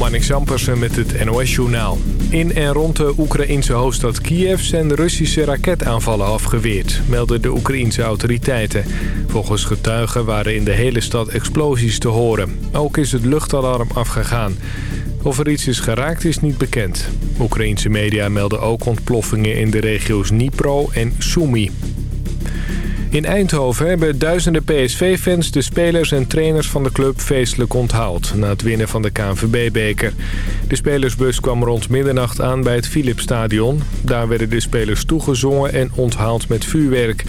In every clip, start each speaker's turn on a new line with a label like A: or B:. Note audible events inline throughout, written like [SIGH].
A: Marnix Ampersen met het NOS-journaal. In en rond de Oekraïense hoofdstad Kiev zijn Russische raketaanvallen afgeweerd, melden de Oekraïense autoriteiten. Volgens getuigen waren in de hele stad explosies te horen. Ook is het luchtalarm afgegaan. Of er iets is geraakt is niet bekend. Oekraïense media melden ook ontploffingen in de regio's Dnipro en Sumy. In Eindhoven hebben duizenden PSV-fans de spelers en trainers van de club feestelijk onthaald... na het winnen van de KNVB-beker. De spelersbus kwam rond middernacht aan bij het Philipsstadion. Daar werden de spelers toegezongen en onthaald met vuurwerk.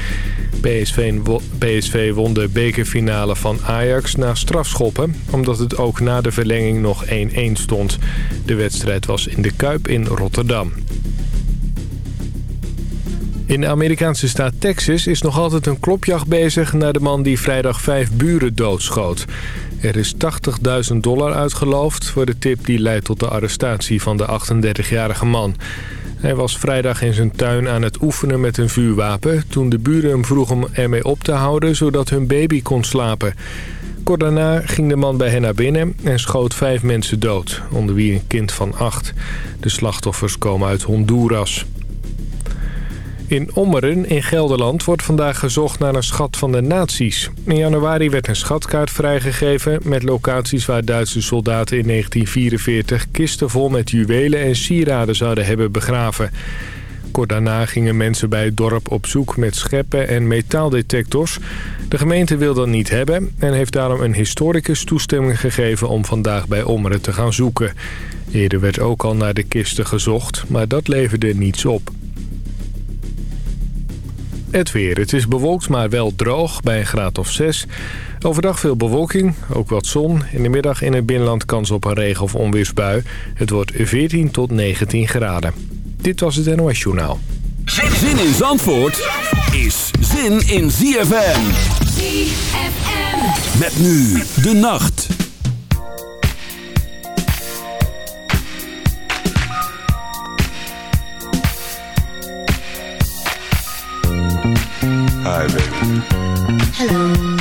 A: PSV, PSV won de bekerfinale van Ajax na strafschoppen... omdat het ook na de verlenging nog 1-1 stond. De wedstrijd was in de Kuip in Rotterdam. In de Amerikaanse staat Texas is nog altijd een klopjacht bezig... naar de man die vrijdag vijf buren doodschoot. Er is 80.000 dollar uitgeloofd voor de tip die leidt tot de arrestatie van de 38-jarige man. Hij was vrijdag in zijn tuin aan het oefenen met een vuurwapen... toen de buren hem vroegen om ermee op te houden zodat hun baby kon slapen. Kort daarna ging de man bij hen naar binnen en schoot vijf mensen dood, onder wie een kind van acht. De slachtoffers komen uit Honduras. In Ommeren in Gelderland wordt vandaag gezocht naar een schat van de nazi's. In januari werd een schatkaart vrijgegeven met locaties waar Duitse soldaten in 1944 kisten vol met juwelen en sieraden zouden hebben begraven. Kort daarna gingen mensen bij het dorp op zoek met scheppen en metaaldetectors. De gemeente wil dat niet hebben en heeft daarom een historicus toestemming gegeven om vandaag bij Ommeren te gaan zoeken. Eerder werd ook al naar de kisten gezocht, maar dat leverde niets op. Het weer. Het is bewolkt, maar wel droog bij een graad of 6. Overdag veel bewolking, ook wat zon. In de middag in het binnenland kans op een regen- of onweersbui. Het wordt 14 tot 19 graden. Dit was het NOS Journaal.
B: Zin in Zandvoort is zin in ZFM.
C: ZFM.
B: Met nu de nacht.
C: Hello.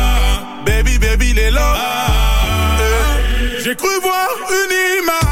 D: Baby, baby, il eh, J'ai cru voir une image.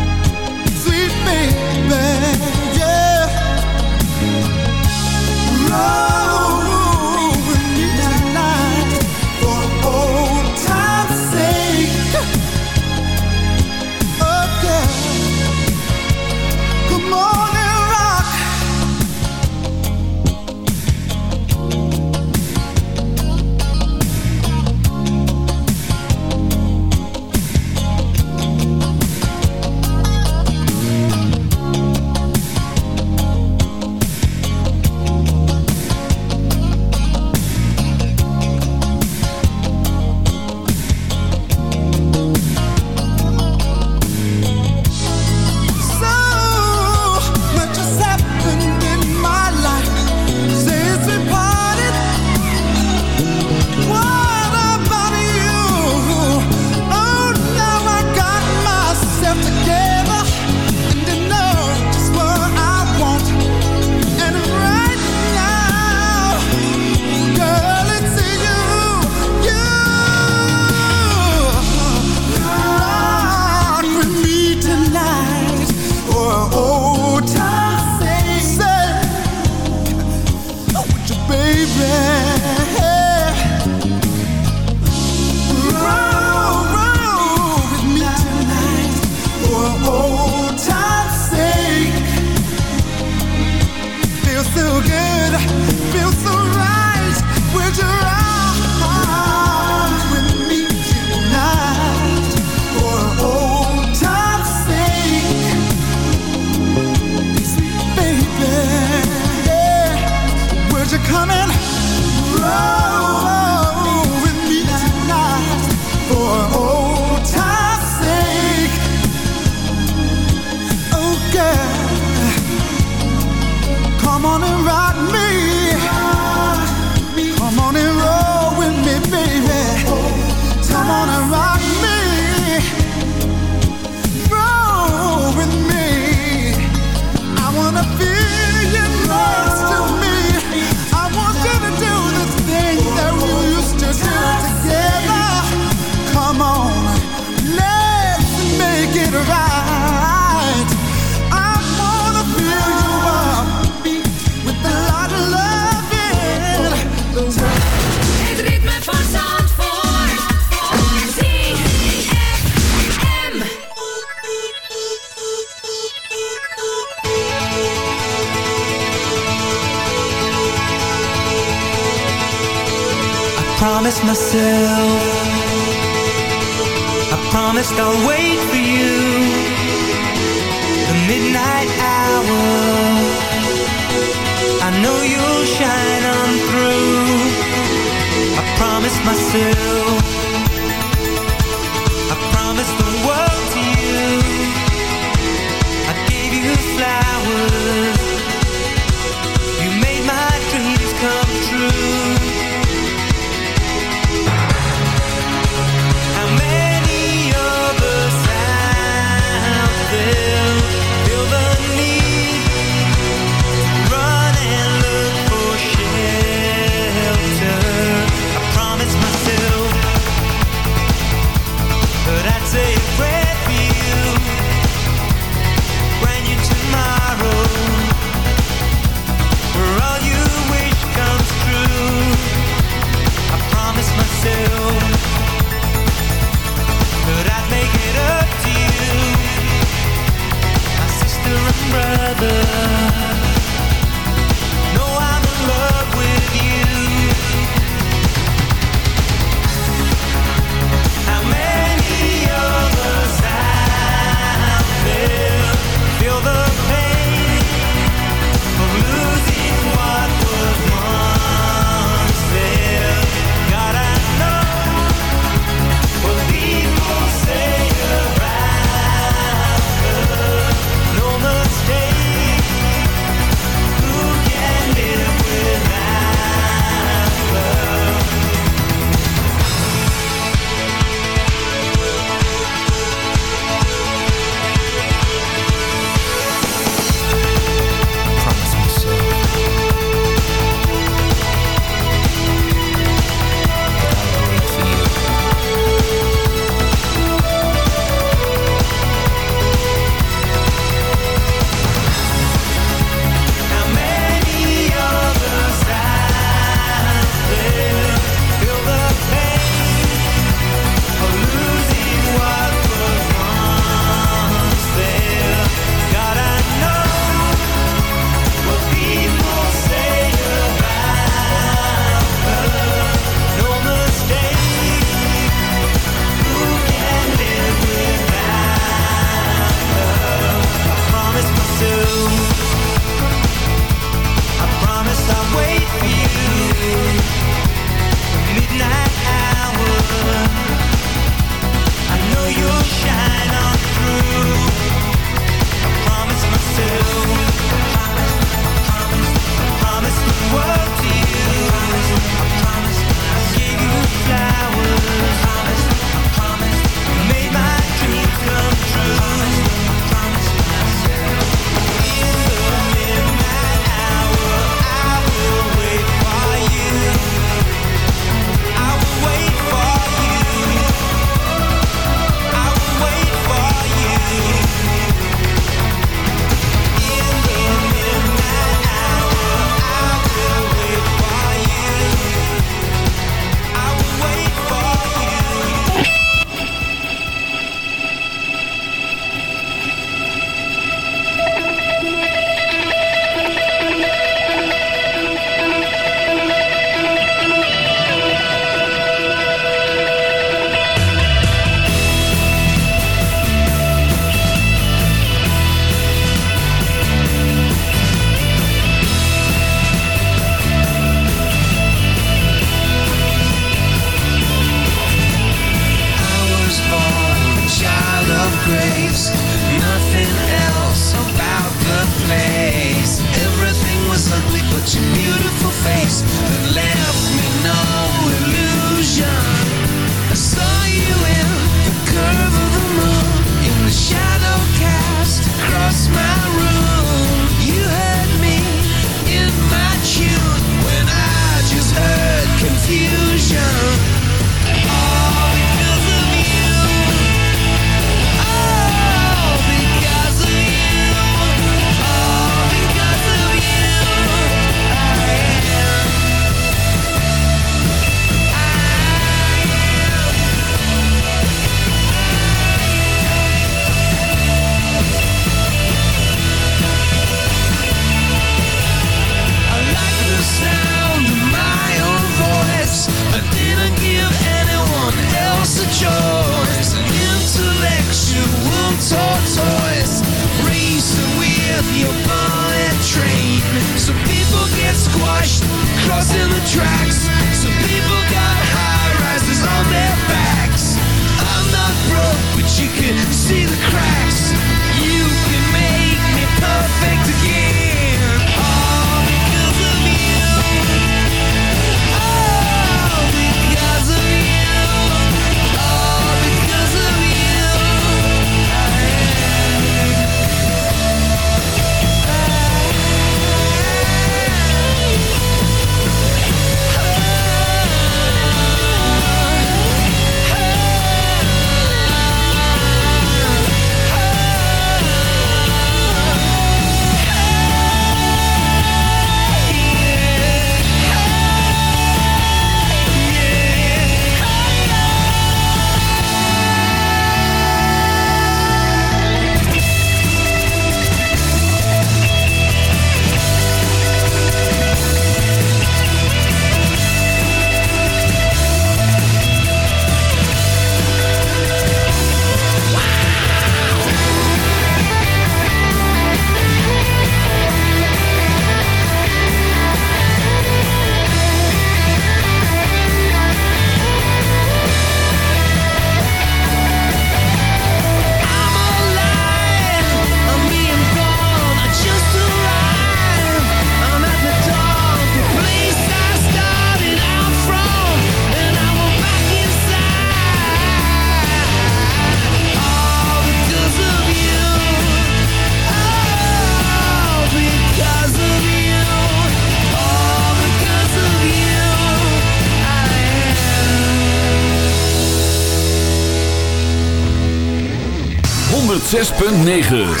E: 106.9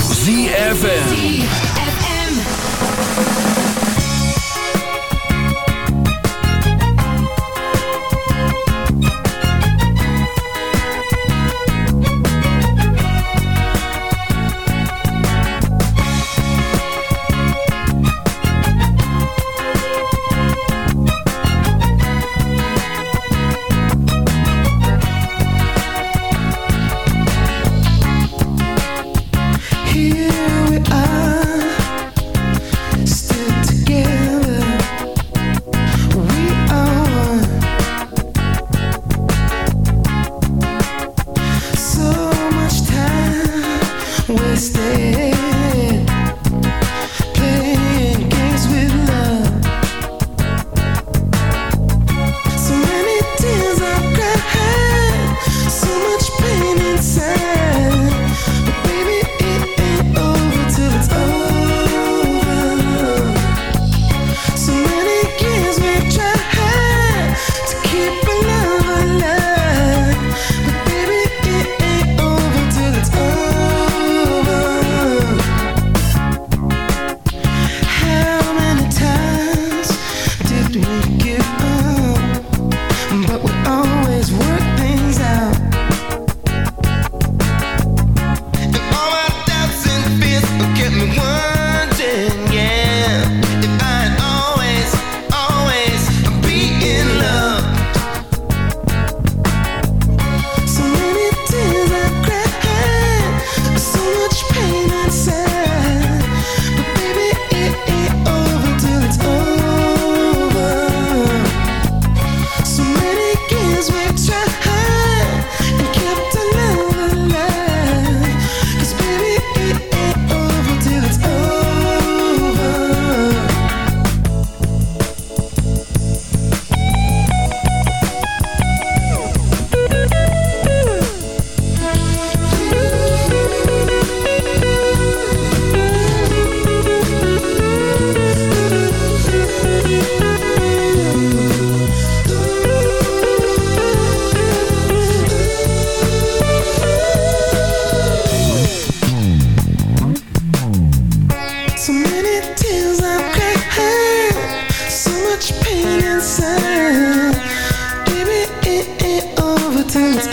E: Time.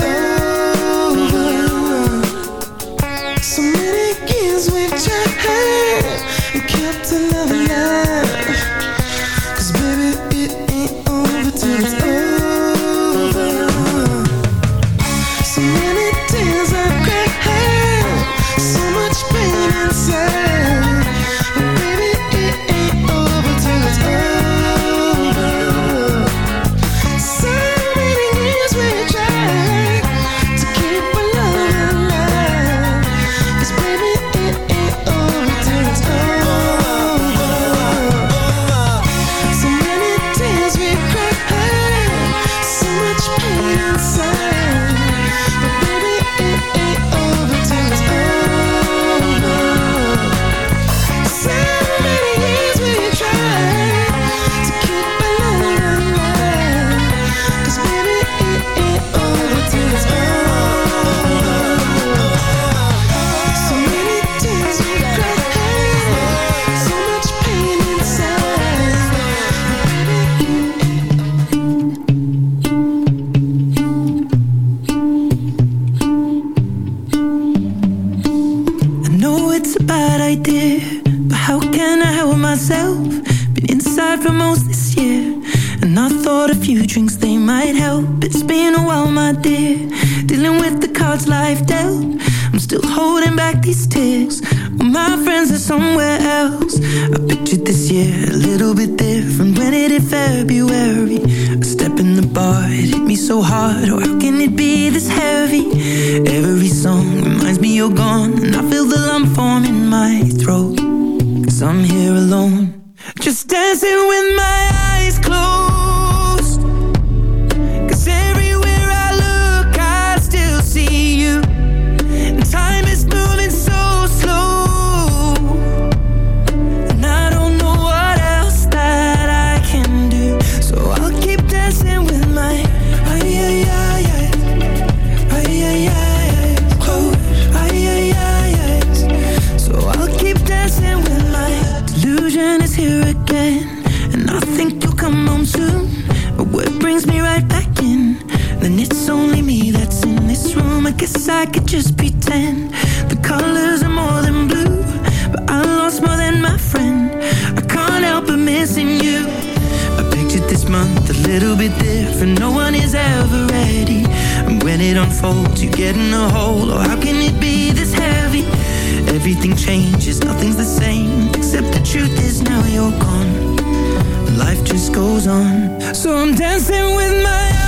E: you're
F: gone. And I feel the lump form in my throat. Cause I'm here alone. Just dancing with unfolds You get in a hole, oh how can it be this heavy? Everything changes, nothing's the same Except the truth is now you're gone. Life just goes on. So I'm dancing with my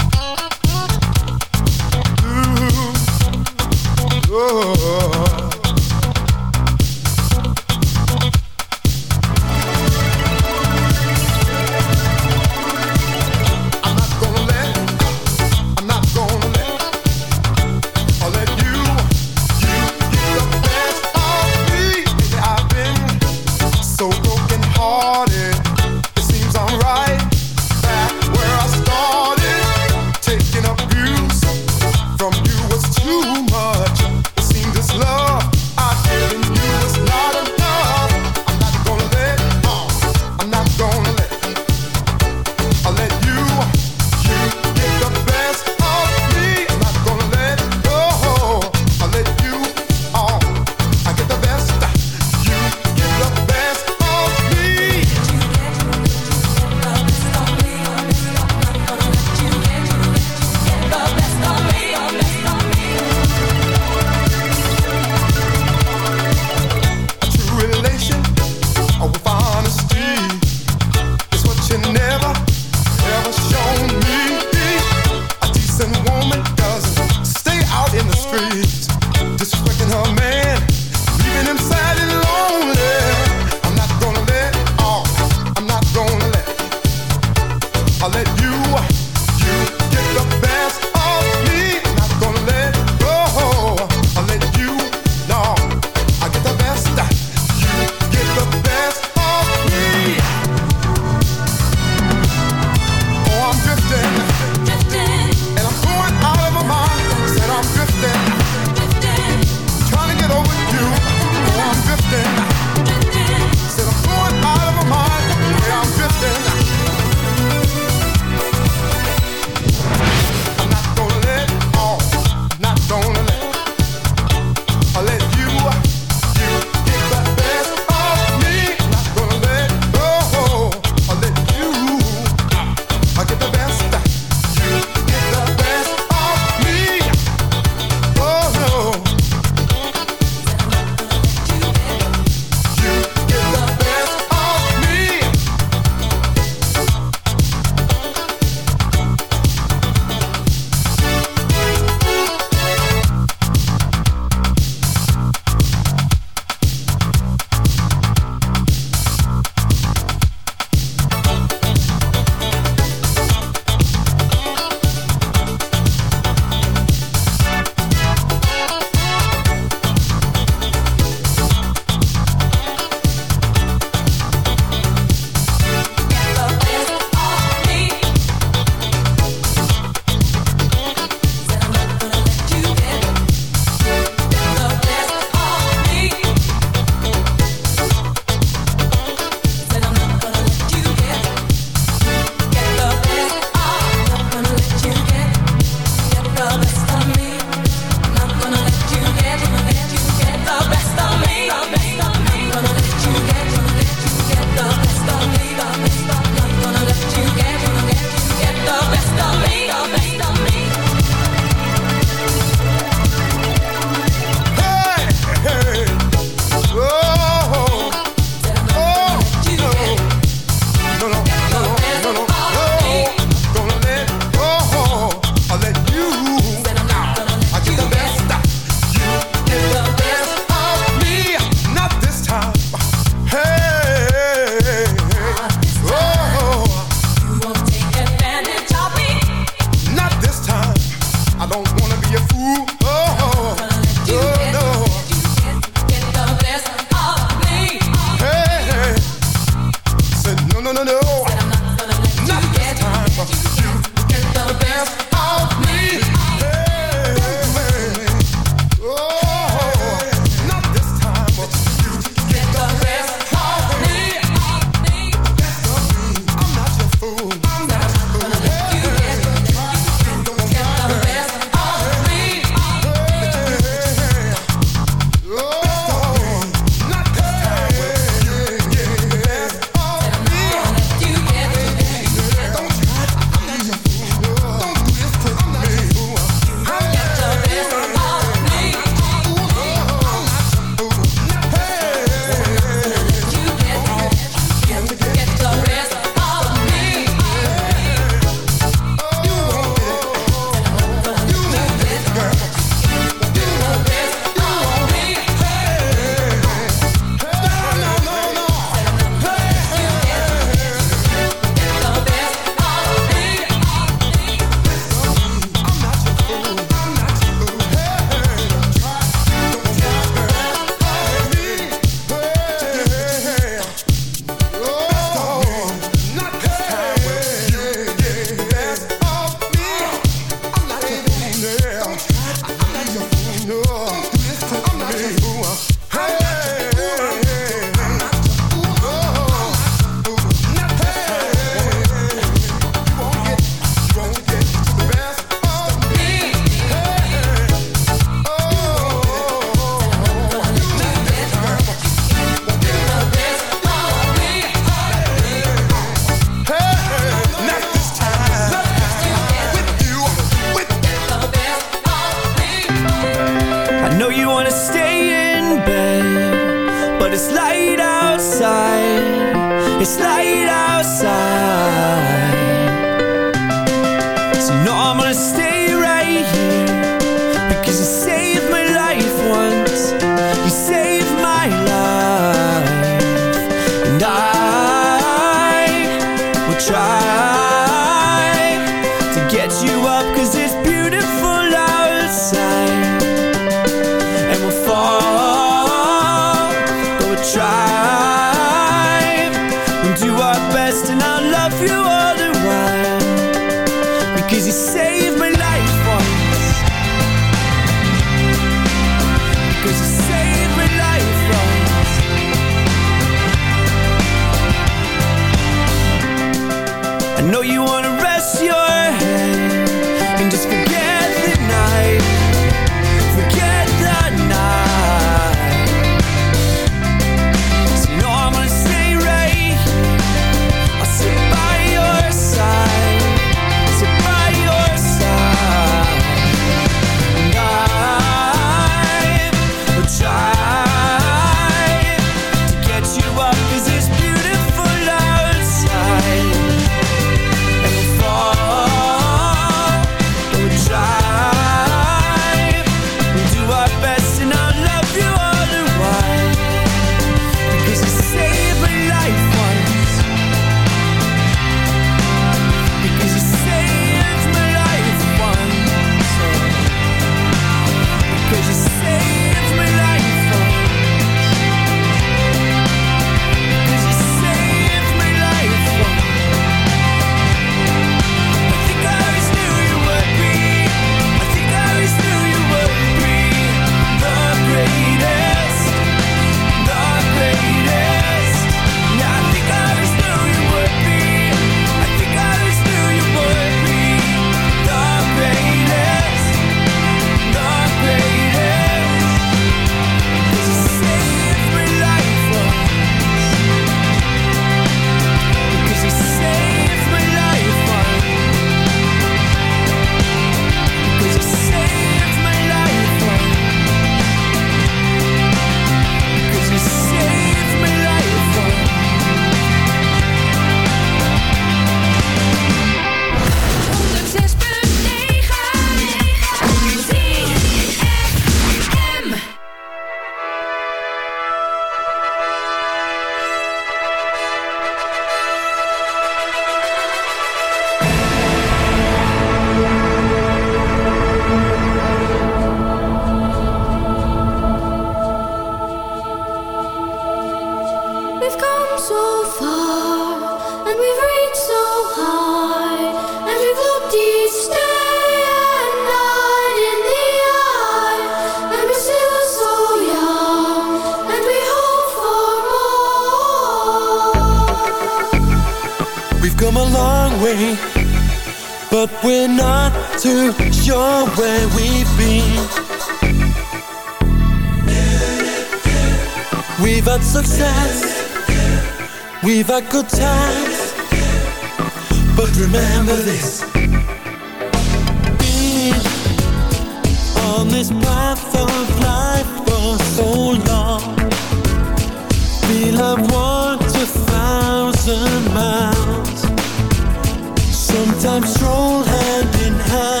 F: Time
G: stroll hand in hand.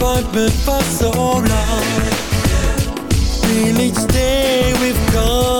G: apartment for so long Till each day we've
H: gone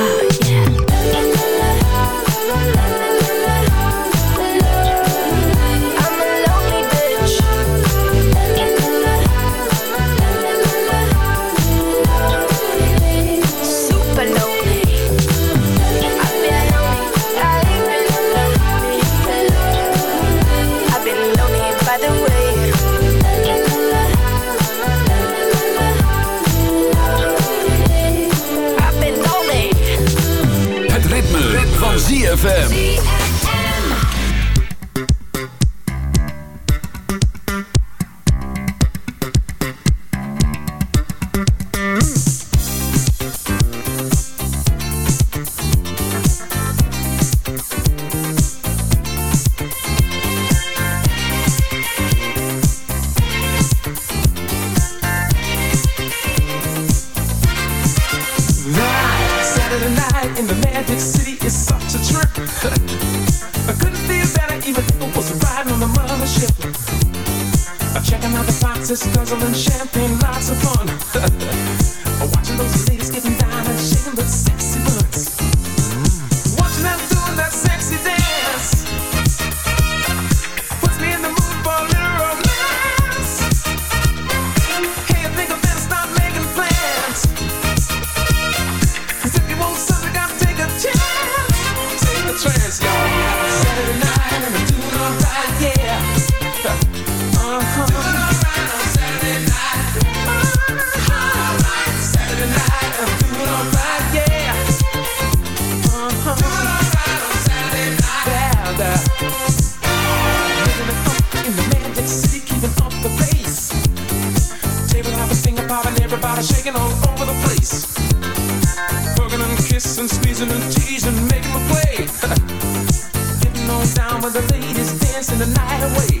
E: and teasing, making my play. [LAUGHS] Getting on down with the ladies, dancing the night away.